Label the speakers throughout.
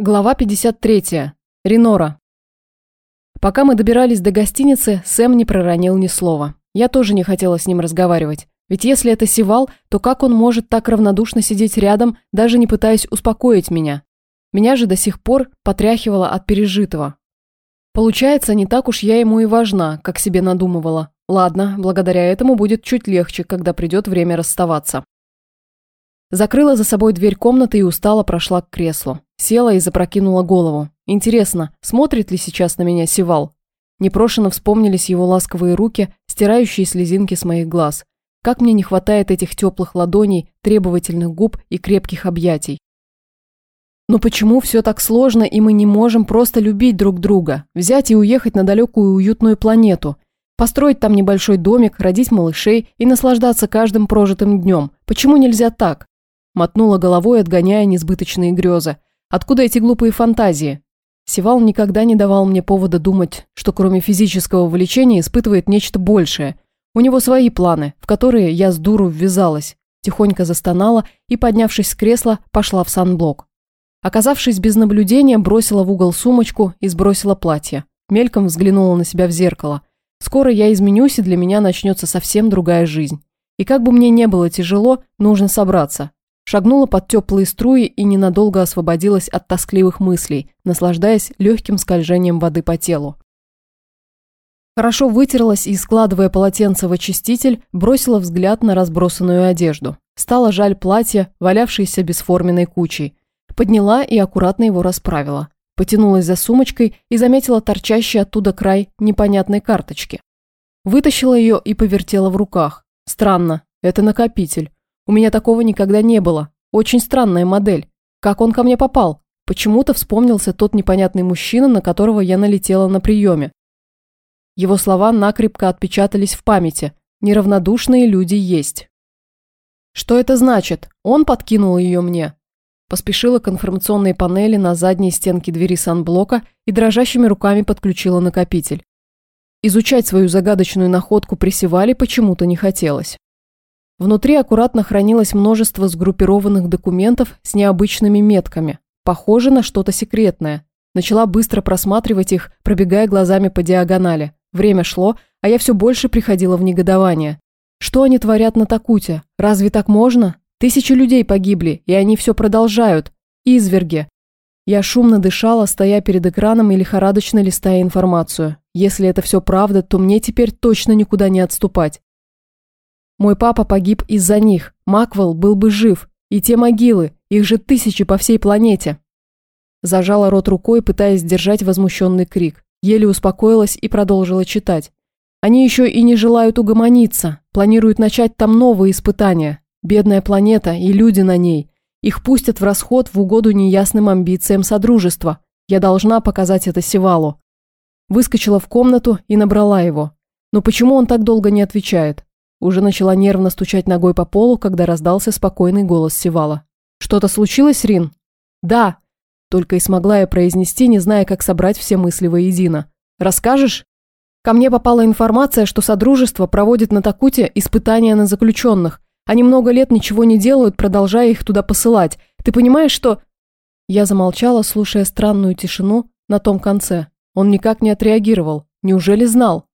Speaker 1: Глава 53. Ренора. Пока мы добирались до гостиницы, Сэм не проронил ни слова. Я тоже не хотела с ним разговаривать. Ведь если это Сивал, то как он может так равнодушно сидеть рядом, даже не пытаясь успокоить меня? Меня же до сих пор потряхивало от пережитого. Получается, не так уж я ему и важна, как себе надумывала. Ладно, благодаря этому будет чуть легче, когда придет время расставаться. Закрыла за собой дверь комнаты и устало прошла к креслу. Села и запрокинула голову. Интересно, смотрит ли сейчас на меня Сивал? Непрошено вспомнились его ласковые руки, стирающие слезинки с моих глаз. Как мне не хватает этих теплых ладоней, требовательных губ и крепких объятий. Но почему все так сложно, и мы не можем просто любить друг друга, взять и уехать на далекую уютную планету, построить там небольшой домик, родить малышей и наслаждаться каждым прожитым днем? Почему нельзя так? Мотнула головой, отгоняя несбыточные грезы. Откуда эти глупые фантазии? Сивал никогда не давал мне повода думать, что кроме физического влечения испытывает нечто большее. У него свои планы, в которые я с дуру ввязалась. Тихонько застонала и, поднявшись с кресла, пошла в санблок. Оказавшись без наблюдения, бросила в угол сумочку и сбросила платье. Мельком взглянула на себя в зеркало. Скоро я изменюсь, и для меня начнется совсем другая жизнь. И как бы мне не было тяжело, нужно собраться, Шагнула под теплые струи и ненадолго освободилась от тоскливых мыслей, наслаждаясь легким скольжением воды по телу. Хорошо вытерлась и, складывая полотенце в очиститель, бросила взгляд на разбросанную одежду. Стало жаль платья, валявшееся бесформенной кучей. Подняла и аккуратно его расправила. Потянулась за сумочкой и заметила торчащий оттуда край непонятной карточки. Вытащила ее и повертела в руках. Странно, это накопитель. У меня такого никогда не было. Очень странная модель. Как он ко мне попал? Почему-то вспомнился тот непонятный мужчина, на которого я налетела на приеме. Его слова накрепко отпечатались в памяти. Неравнодушные люди есть. Что это значит? Он подкинул ее мне. Поспешила к информационной панели на задней стенке двери санблока и дрожащими руками подключила накопитель. Изучать свою загадочную находку при Севале почему-то не хотелось. Внутри аккуратно хранилось множество сгруппированных документов с необычными метками. Похоже на что-то секретное. Начала быстро просматривать их, пробегая глазами по диагонали. Время шло, а я все больше приходила в негодование. Что они творят на Такуте? Разве так можно? Тысячи людей погибли, и они все продолжают. Изверги. Я шумно дышала, стоя перед экраном и лихорадочно листая информацию. Если это все правда, то мне теперь точно никуда не отступать. Мой папа погиб из-за них. Маквелл был бы жив. И те могилы, их же тысячи по всей планете. Зажала рот рукой, пытаясь сдержать возмущенный крик. Еле успокоилась и продолжила читать. Они еще и не желают угомониться, планируют начать там новые испытания. Бедная планета и люди на ней. Их пустят в расход в угоду неясным амбициям Содружества. Я должна показать это Севалу. Выскочила в комнату и набрала его. Но почему он так долго не отвечает? Уже начала нервно стучать ногой по полу, когда раздался спокойный голос Севала. «Что-то случилось, Рин?» «Да», – только и смогла я произнести, не зная, как собрать все мысли воедино. «Расскажешь?» Ко мне попала информация, что Содружество проводит на Такуте испытания на заключенных. Они много лет ничего не делают, продолжая их туда посылать. Ты понимаешь, что...» Я замолчала, слушая странную тишину на том конце. Он никак не отреагировал. Неужели знал?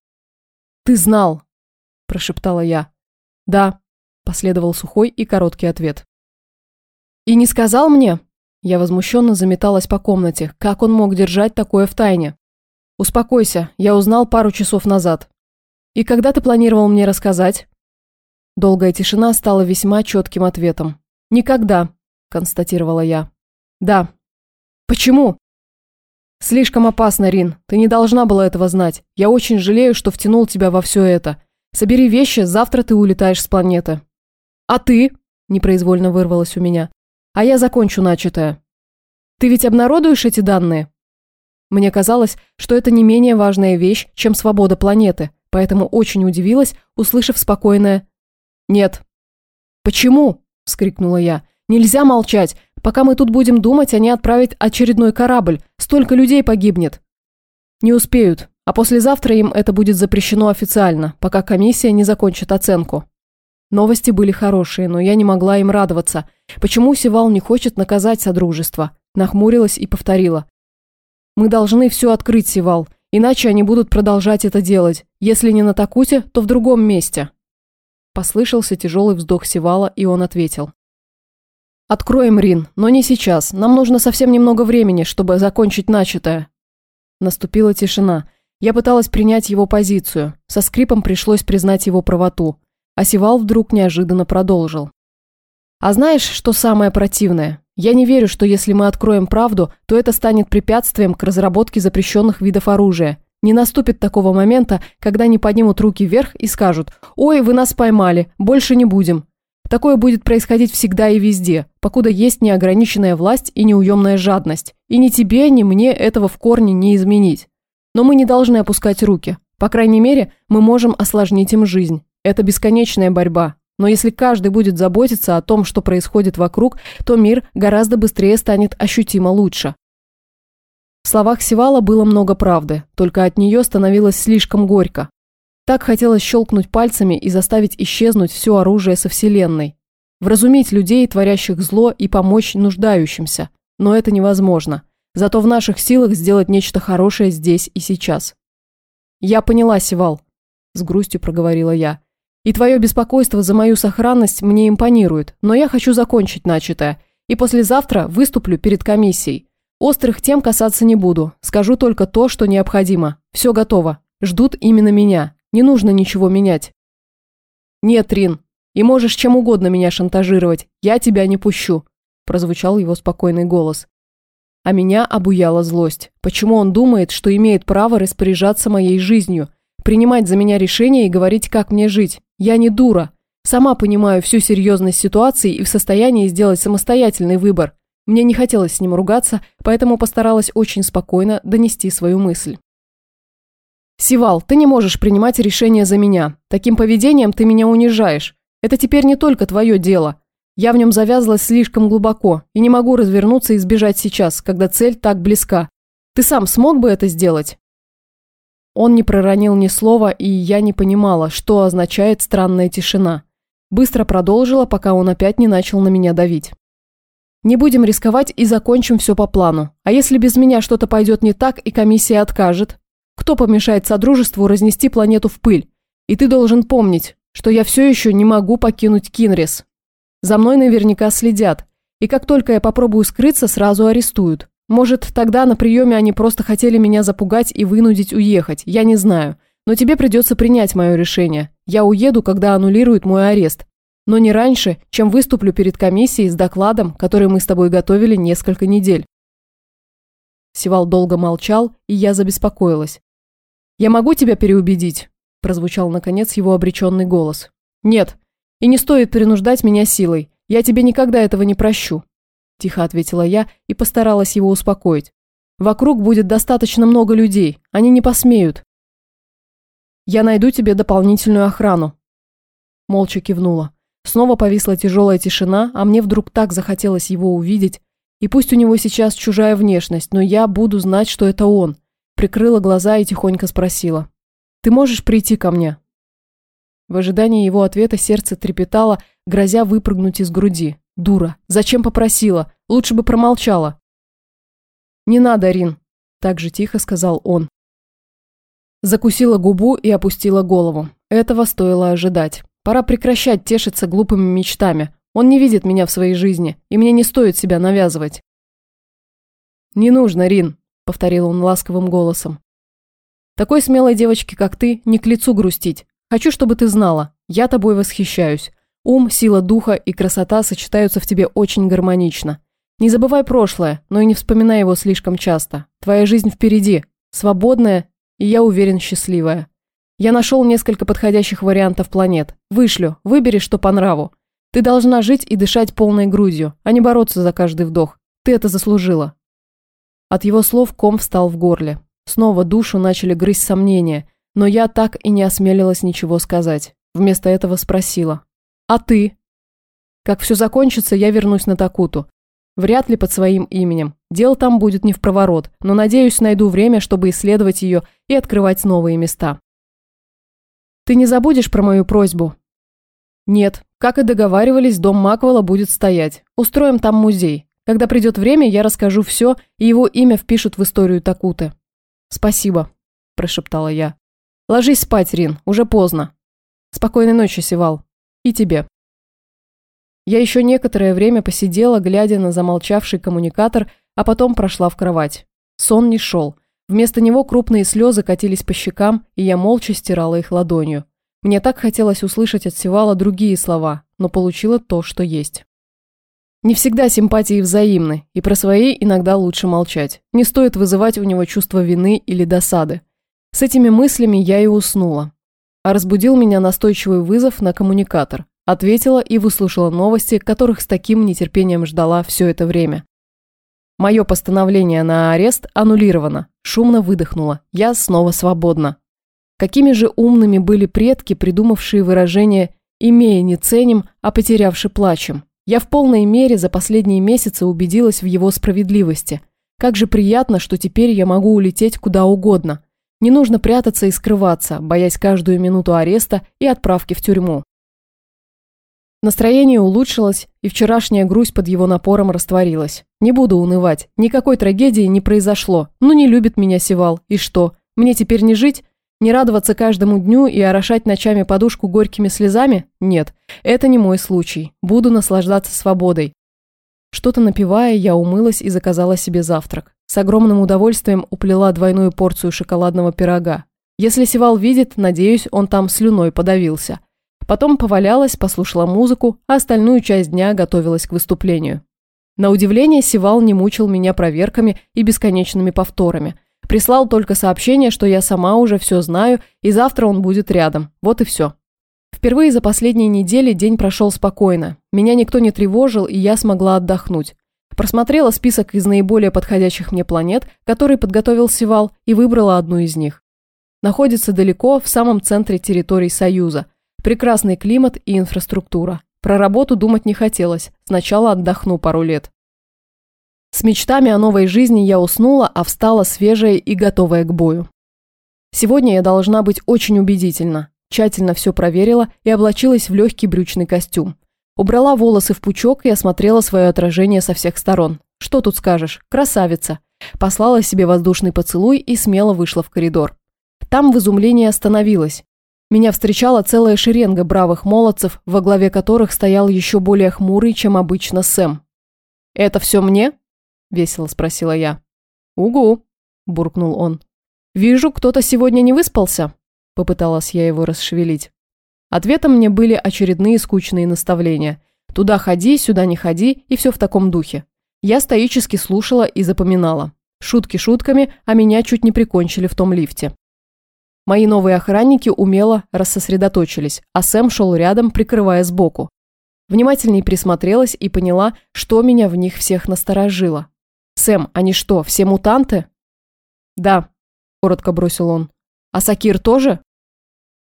Speaker 1: «Ты знал», – прошептала я. «Да», – последовал сухой и короткий ответ. «И не сказал мне?» Я возмущенно заметалась по комнате. Как он мог держать такое в тайне? «Успокойся, я узнал пару часов назад». «И когда ты планировал мне рассказать?» Долгая тишина стала весьма четким ответом. «Никогда», – констатировала я. «Да». «Почему?» «Слишком опасно, Рин. Ты не должна была этого знать. Я очень жалею, что втянул тебя во все это. Собери вещи, завтра ты улетаешь с планеты. А ты? Непроизвольно вырвалось у меня. А я закончу начатое. Ты ведь обнародуешь эти данные? Мне казалось, что это не менее важная вещь, чем свобода планеты, поэтому очень удивилась, услышав спокойное «Нет». «Почему?» – вскрикнула я. «Нельзя молчать. Пока мы тут будем думать, они отправят очередной корабль. Столько людей погибнет». «Не успеют. А послезавтра им это будет запрещено официально, пока комиссия не закончит оценку. Новости были хорошие, но я не могла им радоваться. Почему Севал не хочет наказать Содружество? нахмурилась и повторила. «Мы должны все открыть, Сивал, иначе они будут продолжать это делать. Если не на Такуте, то в другом месте». Послышался тяжелый вздох Сивала, и он ответил. «Откроем, Рин, но не сейчас. Нам нужно совсем немного времени, чтобы закончить начатое». Наступила тишина. Я пыталась принять его позицию. Со скрипом пришлось признать его правоту. А Сивал вдруг неожиданно продолжил. «А знаешь, что самое противное? Я не верю, что если мы откроем правду, то это станет препятствием к разработке запрещенных видов оружия. Не наступит такого момента, когда они поднимут руки вверх и скажут «Ой, вы нас поймали, больше не будем». Такое будет происходить всегда и везде, покуда есть неограниченная власть и неуемная жадность. И ни тебе, ни мне этого в корне не изменить. Но мы не должны опускать руки. По крайней мере, мы можем осложнить им жизнь. Это бесконечная борьба, но если каждый будет заботиться о том, что происходит вокруг, то мир гораздо быстрее станет ощутимо лучше. В словах Севала было много правды, только от нее становилось слишком горько. Так хотелось щелкнуть пальцами и заставить исчезнуть все оружие со Вселенной. Вразумить людей, творящих зло, и помочь нуждающимся. Но это невозможно. Зато в наших силах сделать нечто хорошее здесь и сейчас. «Я поняла, Севал», – с грустью проговорила я. И твое беспокойство за мою сохранность мне импонирует, но я хочу закончить начатое. И послезавтра выступлю перед комиссией. Острых тем касаться не буду. Скажу только то, что необходимо. Все готово. Ждут именно меня. Не нужно ничего менять. Нет, Рин. И можешь чем угодно меня шантажировать. Я тебя не пущу. Прозвучал его спокойный голос. А меня обуяла злость. Почему он думает, что имеет право распоряжаться моей жизнью? Принимать за меня решения и говорить, как мне жить? Я не дура. Сама понимаю всю серьезность ситуации и в состоянии сделать самостоятельный выбор. Мне не хотелось с ним ругаться, поэтому постаралась очень спокойно донести свою мысль. «Сивал, ты не можешь принимать решения за меня. Таким поведением ты меня унижаешь. Это теперь не только твое дело. Я в нем завязалась слишком глубоко и не могу развернуться и сбежать сейчас, когда цель так близка. Ты сам смог бы это сделать?» Он не проронил ни слова, и я не понимала, что означает странная тишина. Быстро продолжила, пока он опять не начал на меня давить. Не будем рисковать и закончим все по плану. А если без меня что-то пойдет не так и комиссия откажет? Кто помешает Содружеству разнести планету в пыль? И ты должен помнить, что я все еще не могу покинуть Кинрис. За мной наверняка следят. И как только я попробую скрыться, сразу арестуют. Может, тогда на приеме они просто хотели меня запугать и вынудить уехать, я не знаю. Но тебе придется принять мое решение. Я уеду, когда аннулируют мой арест. Но не раньше, чем выступлю перед комиссией с докладом, который мы с тобой готовили несколько недель. Сивал долго молчал, и я забеспокоилась. «Я могу тебя переубедить?» – прозвучал, наконец, его обреченный голос. «Нет. И не стоит принуждать меня силой. Я тебе никогда этого не прощу. – тихо ответила я и постаралась его успокоить. «Вокруг будет достаточно много людей, они не посмеют». «Я найду тебе дополнительную охрану». Молча кивнула. Снова повисла тяжелая тишина, а мне вдруг так захотелось его увидеть. И пусть у него сейчас чужая внешность, но я буду знать, что это он. Прикрыла глаза и тихонько спросила. «Ты можешь прийти ко мне?» В ожидании его ответа сердце трепетало, грозя выпрыгнуть из груди. Дура. Зачем попросила? Лучше бы промолчала. Не надо, Рин, так же тихо сказал он. Закусила губу и опустила голову. Этого стоило ожидать. Пора прекращать тешиться глупыми мечтами. Он не видит меня в своей жизни, и мне не стоит себя навязывать. «Не нужно, Рин», — повторил он ласковым голосом. «Такой смелой девочке, как ты, не к лицу грустить. Хочу, чтобы ты знала, я тобой восхищаюсь. Ум, сила духа и красота сочетаются в тебе очень гармонично. Не забывай прошлое, но и не вспоминай его слишком часто. Твоя жизнь впереди, свободная и, я уверен, счастливая. Я нашел несколько подходящих вариантов планет. Вышлю, выбери, что по нраву. Ты должна жить и дышать полной грудью, а не бороться за каждый вдох. Ты это заслужила. От его слов ком встал в горле. Снова душу начали грызть сомнения, но я так и не осмелилась ничего сказать. Вместо этого спросила. А ты? Как все закончится, я вернусь на Такуту. Вряд ли под своим именем. Дел там будет не в проворот, но, надеюсь, найду время, чтобы исследовать ее и открывать новые места. Ты не забудешь про мою просьбу? Нет. Как и договаривались, дом Маквелла будет стоять. Устроим там музей. Когда придет время, я расскажу все, и его имя впишут в историю Такуты. Спасибо, прошептала я. Ложись спать, Рин, уже поздно. Спокойной ночи, Севал. И тебе. Я еще некоторое время посидела, глядя на замолчавший коммуникатор, а потом прошла в кровать. Сон не шел. Вместо него крупные слезы катились по щекам, и я молча стирала их ладонью. Мне так хотелось услышать от Севала другие слова, но получила то, что есть. Не всегда симпатии взаимны, и про свои иногда лучше молчать. Не стоит вызывать у него чувство вины или досады. С этими мыслями я и уснула. А разбудил меня настойчивый вызов на коммуникатор. Ответила и выслушала новости, которых с таким нетерпением ждала все это время. Мое постановление на арест аннулировано. Шумно выдохнула. Я снова свободна. Какими же умными были предки, придумавшие выражение «имея не ценим, а потерявши плачем». Я в полной мере за последние месяцы убедилась в его справедливости. Как же приятно, что теперь я могу улететь куда угодно. Не нужно прятаться и скрываться, боясь каждую минуту ареста и отправки в тюрьму. Настроение улучшилось, и вчерашняя грусть под его напором растворилась. Не буду унывать, никакой трагедии не произошло. Ну не любит меня Севал, и что? Мне теперь не жить? Не радоваться каждому дню и орошать ночами подушку горькими слезами? Нет, это не мой случай. Буду наслаждаться свободой. Что-то напивая, я умылась и заказала себе завтрак. С огромным удовольствием уплела двойную порцию шоколадного пирога. Если Севал видит, надеюсь, он там слюной подавился. Потом повалялась, послушала музыку, а остальную часть дня готовилась к выступлению. На удивление, Сивал не мучил меня проверками и бесконечными повторами. Прислал только сообщение, что я сама уже все знаю, и завтра он будет рядом. Вот и все. Впервые за последние недели день прошел спокойно. Меня никто не тревожил, и я смогла отдохнуть. Просмотрела список из наиболее подходящих мне планет, который подготовил Сивал, и выбрала одну из них. Находится далеко, в самом центре территории Союза – Прекрасный климат и инфраструктура. Про работу думать не хотелось. Сначала отдохну пару лет. С мечтами о новой жизни я уснула, а встала свежая и готовая к бою. Сегодня я должна быть очень убедительна. Тщательно все проверила и облачилась в легкий брючный костюм. Убрала волосы в пучок и осмотрела свое отражение со всех сторон. Что тут скажешь? Красавица. Послала себе воздушный поцелуй и смело вышла в коридор. Там в изумлении остановилась. Меня встречала целая шеренга бравых молодцев, во главе которых стоял еще более хмурый, чем обычно Сэм. «Это все мне?» – весело спросила я. «Угу», – буркнул он. «Вижу, кто-то сегодня не выспался?» – попыталась я его расшевелить. Ответом мне были очередные скучные наставления. Туда ходи, сюда не ходи, и все в таком духе. Я стоически слушала и запоминала. Шутки шутками, а меня чуть не прикончили в том лифте. Мои новые охранники умело рассосредоточились, а Сэм шел рядом, прикрывая сбоку. Внимательней присмотрелась и поняла, что меня в них всех насторожило. «Сэм, они что, все мутанты?» «Да», – коротко бросил он. «А Сакир тоже?»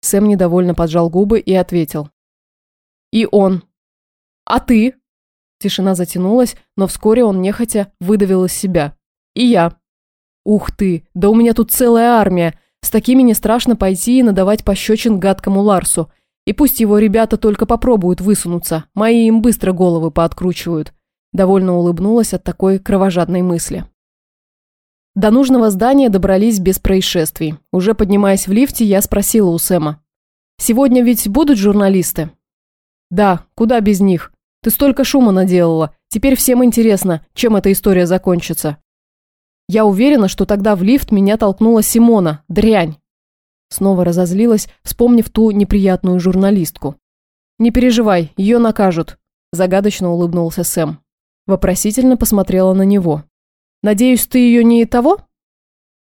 Speaker 1: Сэм недовольно поджал губы и ответил. «И он». «А ты?» Тишина затянулась, но вскоре он нехотя выдавил из себя. «И я». «Ух ты, да у меня тут целая армия, с такими не страшно пойти и надавать пощечин гадкому Ларсу. И пусть его ребята только попробуют высунуться, мои им быстро головы пооткручивают. Довольно улыбнулась от такой кровожадной мысли. До нужного здания добрались без происшествий. Уже поднимаясь в лифте, я спросила у Сэма. «Сегодня ведь будут журналисты?» «Да, куда без них? Ты столько шума наделала. Теперь всем интересно, чем эта история закончится». Я уверена, что тогда в лифт меня толкнула Симона, дрянь. Снова разозлилась, вспомнив ту неприятную журналистку. «Не переживай, ее накажут», – загадочно улыбнулся Сэм. Вопросительно посмотрела на него. «Надеюсь, ты ее не того?»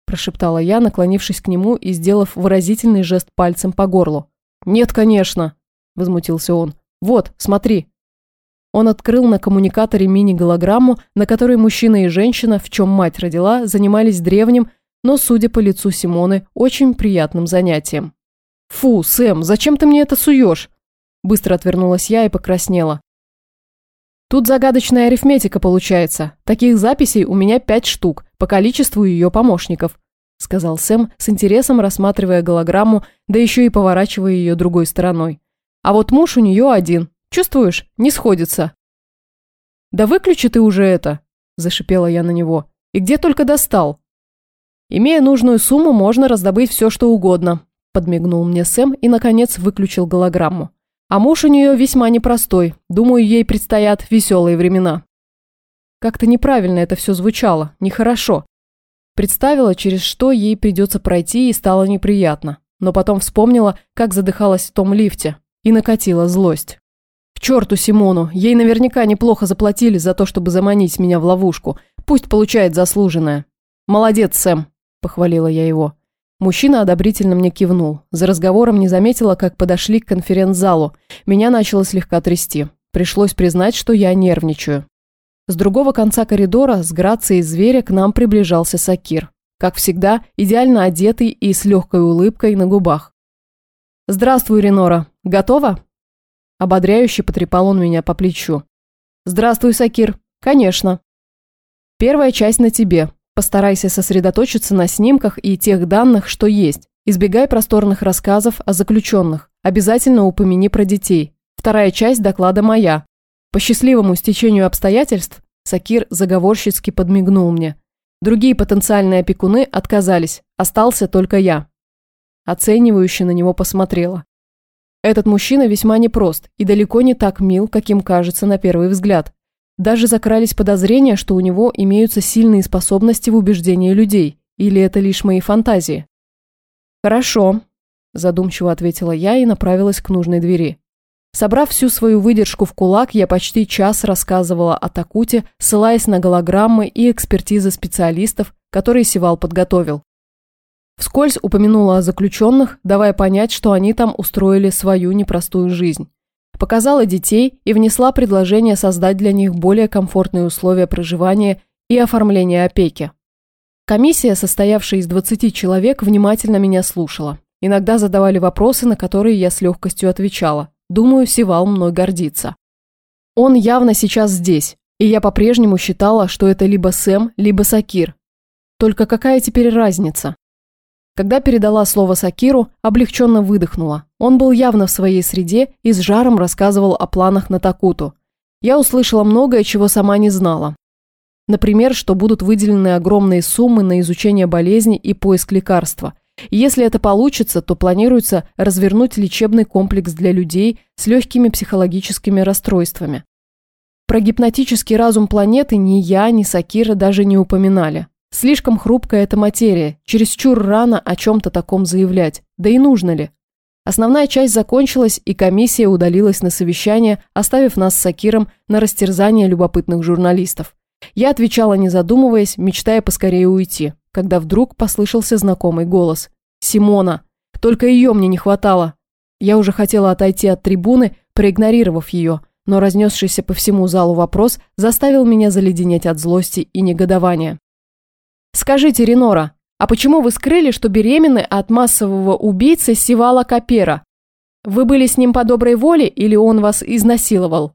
Speaker 1: прошептала я, наклонившись к нему и сделав выразительный жест пальцем по горлу. «Нет, конечно», – возмутился он. «Вот, смотри». Он открыл на коммуникаторе мини-голограмму, на которой мужчина и женщина, в чем мать родила, занимались древним, но, судя по лицу Симоны, очень приятным занятием. «Фу, Сэм, зачем ты мне это суешь?» Быстро отвернулась я и покраснела. Тут загадочная арифметика получается. Таких записей у меня пять штук, по количеству ее помощников», сказал Сэм, с интересом рассматривая голограмму, да еще и поворачивая ее другой стороной. «А вот муж у нее один, Чувствуешь, не сходится. Да выключи ты уже это, зашипела я на него. «И где только достал?» «Имея нужную сумму, можно раздобыть все, что угодно», подмигнул мне Сэм и, наконец, выключил голограмму. «А муж у нее весьма непростой. Думаю, ей предстоят веселые времена». Как-то неправильно это все звучало, нехорошо. Представила, через что ей придется пройти, и стало неприятно. Но потом вспомнила, как задыхалась в том лифте, и накатила злость. К черту Симону, ей наверняка неплохо заплатили за то, чтобы заманить меня в ловушку. Пусть получает заслуженное. Молодец, Сэм, похвалила я его. Мужчина одобрительно мне кивнул. За разговором не заметила, как подошли к конференц-залу. Меня начало слегка трясти. Пришлось признать, что я нервничаю. С другого конца коридора, с грацией зверя, к нам приближался Сакир. Как всегда, идеально одетый и с легкой улыбкой на губах. «Здравствуй, Ренора. Готова?» Ободряюще потрепал он меня по плечу. «Здравствуй, Сакир. Конечно». «Первая часть на тебе. Постарайся сосредоточиться на снимках и тех данных, что есть. Избегай просторных рассказов о заключенных. Обязательно упомяни про детей. Вторая часть доклада моя. По счастливому стечению обстоятельств Сакир заговорщицки подмигнул мне. Другие потенциальные опекуны отказались, остался только я. Оценивающе на него посмотрела. Этот мужчина весьма непрост и далеко не так мил, каким кажется на первый взгляд. Даже закрались подозрения, что у него имеются сильные способности в убеждении людей, или это лишь мои фантазии. «Хорошо», – задумчиво ответила я и направилась к нужной двери. Собрав всю свою выдержку в кулак, я почти час рассказывала о Такуте, ссылаясь на голограммы и экспертизы специалистов, которые Севал подготовил. Вскользь упомянула о заключенных, давая понять, что они там устроили свою непростую жизнь. Показала детей и внесла предложение создать для них более комфортные условия проживания и оформления опеки. Комиссия, состоявшая из 20 человек, внимательно меня слушала. Иногда задавали вопросы, на которые я с легкостью отвечала. Думаю, Сивал мной гордится. Он явно сейчас здесь, и я по-прежнему считала, что это либо Сэм, либо Сакир. Только какая теперь разница? Когда передала слово Сакиру, облегченно выдохнула. Он был явно в своей среде и с жаром рассказывал о планах на Такуту. Я услышала многое, чего сама не знала. Например, что будут выделены огромные суммы на изучение болезни и поиск лекарства – если это получится, то планируется развернуть лечебный комплекс для людей с легкими психологическими расстройствами. Про гипнотический разум планеты ни я, ни Сакира даже не упоминали. Слишком хрупкая эта материя, чересчур рано о чем-то таком заявлять, да и нужно ли? Основная часть закончилась, и комиссия удалилась на совещание, оставив нас с Сакиром на растерзание любопытных журналистов. Я отвечала, не задумываясь, мечтая поскорее уйти когда вдруг послышался знакомый голос. «Симона! Только ее мне не хватало!» Я уже хотела отойти от трибуны, проигнорировав ее, но разнесшийся по всему залу вопрос заставил меня заледенеть от злости и негодования. «Скажите, Ренора, а почему вы скрыли, что беременны от массового убийцы Сивала Капера? Вы были с ним по доброй воле или он вас изнасиловал?»